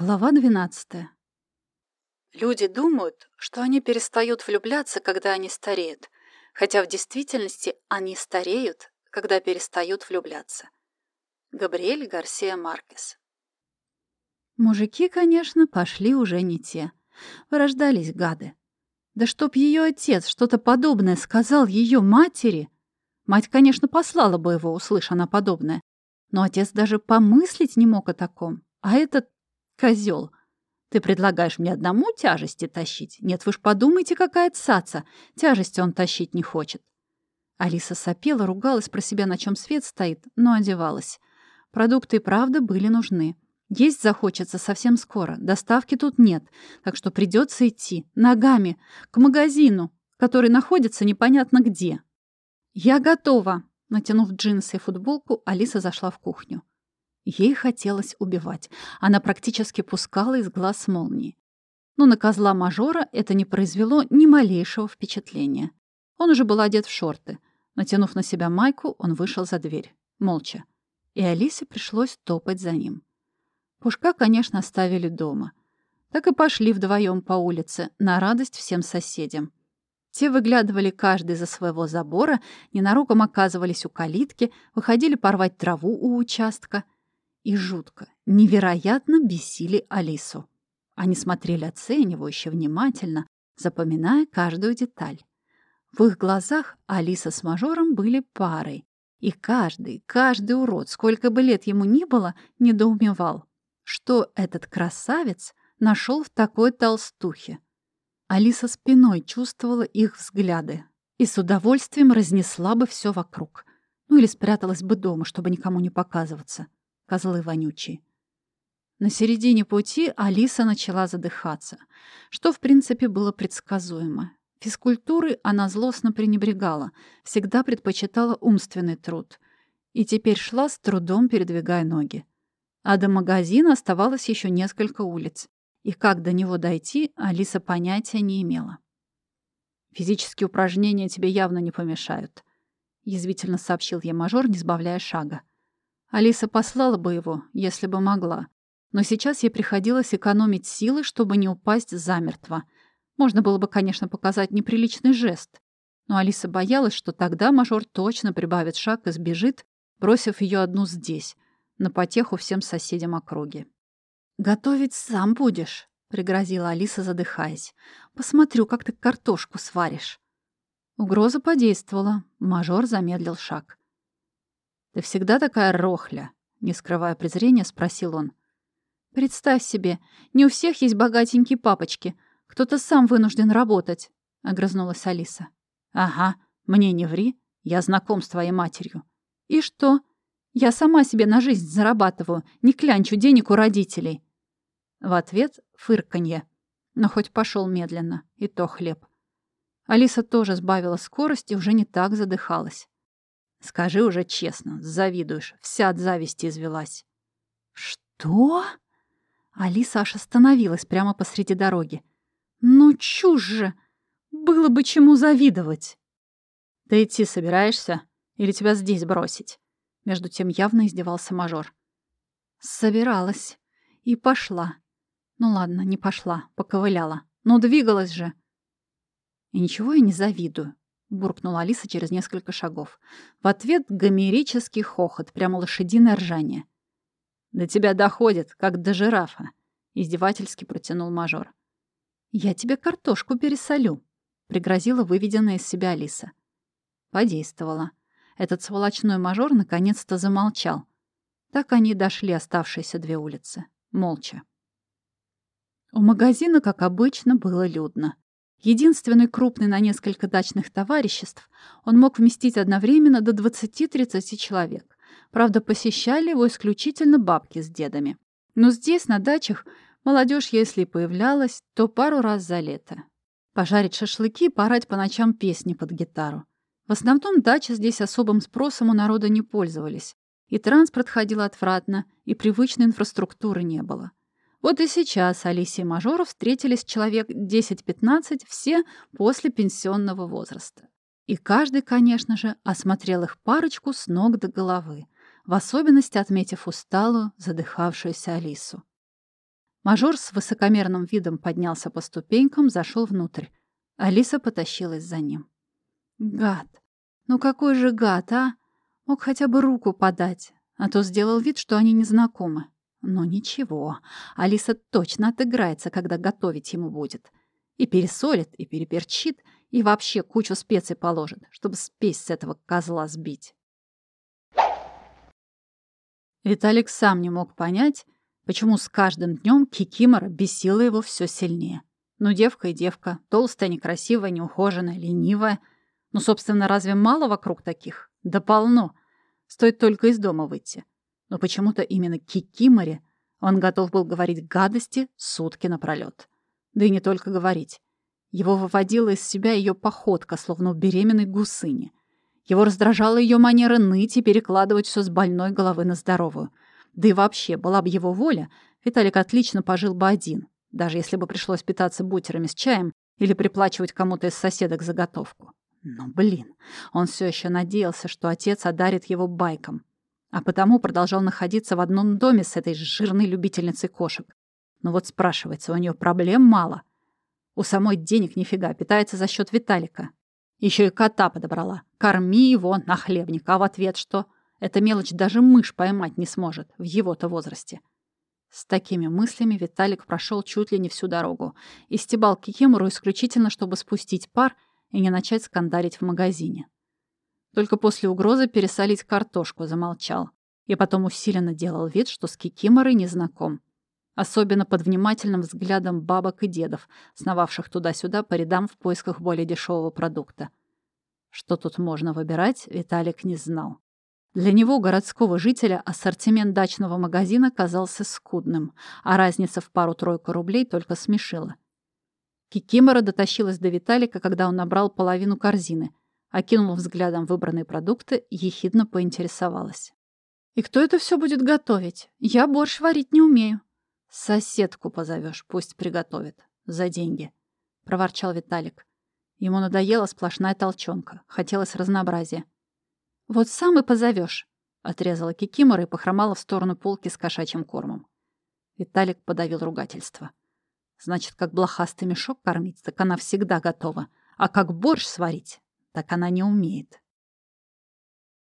Глава 12. Люди думают, что они перестают влюбляться, когда они стареют, хотя в действительности они стареют, когда перестают влюбляться. Габриэль Гарсия Маркес. Мужики, конечно, пошли уже не те. Вырождались гады. Да чтоб ее отец что-то подобное сказал ее матери. Мать, конечно, послала бы его, услыша на подобное. Но отец даже помыслить не мог о таком. А этот Козел, ты предлагаешь мне одному тяжести тащить? Нет, вы ж подумайте, какая цаца. Тяжести он тащить не хочет. Алиса сопела, ругалась про себя, на чем свет стоит, но одевалась. Продукты и правда были нужны. Есть захочется совсем скоро. Доставки тут нет, так что придется идти ногами к магазину, который находится непонятно где. «Я готова!» Натянув джинсы и футболку, Алиса зашла в кухню. Ей хотелось убивать. Она практически пускала из глаз молнии. Но на козла мажора это не произвело ни малейшего впечатления. Он уже был одет в шорты. Натянув на себя майку, он вышел за дверь. Молча. И Алисе пришлось топать за ним. Пушка, конечно, оставили дома. Так и пошли вдвоем по улице, на радость всем соседям. Те выглядывали каждый за своего забора, ненароком оказывались у калитки, выходили порвать траву у участка — и жутко, невероятно бесили Алису. Они смотрели оценивающе, внимательно, запоминая каждую деталь. В их глазах Алиса с мажором были парой, и каждый, каждый урод, сколько бы лет ему ни было, недоумевал, что этот красавец нашел в такой толстухе. Алиса спиной чувствовала их взгляды и с удовольствием разнесла бы все вокруг. Ну или спряталась бы дома, чтобы никому не показываться козлы вонючие. На середине пути Алиса начала задыхаться, что, в принципе, было предсказуемо. Физкультуры она злостно пренебрегала, всегда предпочитала умственный труд. И теперь шла с трудом, передвигая ноги. А до магазина оставалось еще несколько улиц. И как до него дойти, Алиса понятия не имела. «Физические упражнения тебе явно не помешают», — язвительно сообщил ей мажор, не сбавляя шага. Алиса послала бы его, если бы могла. Но сейчас ей приходилось экономить силы, чтобы не упасть замертво. Можно было бы, конечно, показать неприличный жест. Но Алиса боялась, что тогда мажор точно прибавит шаг и сбежит, бросив ее одну здесь, на потеху всем соседям округи. «Готовить сам будешь», — пригрозила Алиса, задыхаясь. «Посмотрю, как ты картошку сваришь». Угроза подействовала. Мажор замедлил шаг. «Ты всегда такая рохля?» — не скрывая презрения, спросил он. «Представь себе, не у всех есть богатенькие папочки. Кто-то сам вынужден работать», — огрызнулась Алиса. «Ага, мне не ври, я знаком с твоей матерью». «И что? Я сама себе на жизнь зарабатываю, не клянчу денег у родителей». В ответ — фырканье. Но хоть пошел медленно, и то хлеб. Алиса тоже сбавила скорость и уже не так задыхалась. Скажи уже честно, завидуешь, вся от зависти извелась. Что? Алиса аж остановилась прямо посреди дороги. Ну чушь же! Было бы чему завидовать. Ты идти собираешься? Или тебя здесь бросить? Между тем явно издевался мажор. Собиралась. И пошла. Ну ладно, не пошла, поковыляла. Но двигалась же. И ничего я не завидую. — буркнула Алиса через несколько шагов. В ответ гомерический хохот, прямо лошадиное ржание. «До тебя доходит, как до жирафа», — издевательски протянул мажор. «Я тебе картошку пересолю», — пригрозила выведенная из себя Алиса. Подействовала. Этот сволочной мажор наконец-то замолчал. Так они дошли оставшиеся две улицы. Молча. У магазина, как обычно, было людно. Единственный крупный на несколько дачных товариществ, он мог вместить одновременно до 20-30 человек. Правда, посещали его исключительно бабки с дедами. Но здесь, на дачах, молодежь, если и появлялась, то пару раз за лето. Пожарить шашлыки, порать по ночам песни под гитару. В основном дачи здесь особым спросом у народа не пользовались. И транспорт ходил отвратно, и привычной инфраструктуры не было. Вот и сейчас Алисия и Мажору встретились человек 10-15, все после пенсионного возраста. И каждый, конечно же, осмотрел их парочку с ног до головы, в особенности отметив усталую, задыхавшуюся Алису. Мажор с высокомерным видом поднялся по ступенькам, зашел внутрь. Алиса потащилась за ним. «Гад! Ну какой же гад, а? Мог хотя бы руку подать, а то сделал вид, что они незнакомы. Но ничего, Алиса точно отыграется, когда готовить ему будет. И пересолит, и переперчит, и вообще кучу специй положит, чтобы спесь с этого козла сбить. Виталик сам не мог понять, почему с каждым днем Кикимора бесила его все сильнее. Ну, девка и девка, толстая, некрасивая, неухоженная, ленивая. Ну, собственно, разве мало вокруг таких? Да полно. Стоит только из дома выйти. Но почему-то именно Кикиморе он готов был говорить гадости сутки напролет. Да и не только говорить. Его выводила из себя ее походка, словно у беременной гусыни. Его раздражала ее манера ныть и перекладывать все с больной головы на здоровую. Да и вообще, была бы его воля, Виталик отлично пожил бы один, даже если бы пришлось питаться бутерами с чаем или приплачивать кому-то из соседок заготовку. Но, блин, он все еще надеялся, что отец одарит его байком, а потому продолжал находиться в одном доме с этой жирной любительницей кошек. Но вот спрашивается, у нее проблем мало. У самой денег нифига, питается за счет Виталика. Еще и кота подобрала. Корми его на хлебник, а в ответ что? Эта мелочь даже мышь поймать не сможет в его-то возрасте. С такими мыслями Виталик прошел чуть ли не всю дорогу и стебал Кикимору исключительно, чтобы спустить пар и не начать скандалить в магазине. Только после угрозы пересолить картошку замолчал и потом усиленно делал вид, что с Кикиморой не знаком особенно под внимательным взглядом бабок и дедов, сновавших туда-сюда по рядам в поисках более дешевого продукта. Что тут можно выбирать, Виталик не знал. Для него, городского жителя, ассортимент дачного магазина казался скудным, а разница в пару-тройку рублей только смешила. Кикимора дотащилась до Виталика, когда он набрал половину корзины, окинул взглядом выбранные продукты и ехидно поинтересовалась. «И кто это все будет готовить? Я борщ варить не умею». «Соседку позовешь, пусть приготовит. За деньги», — проворчал Виталик. Ему надоела сплошная толчонка. Хотелось разнообразия. «Вот сам и позовешь», — отрезала Кикимора и похромала в сторону полки с кошачьим кормом. Виталик подавил ругательство. «Значит, как блохастый мешок кормить, так она всегда готова. А как борщ сварить, так она не умеет».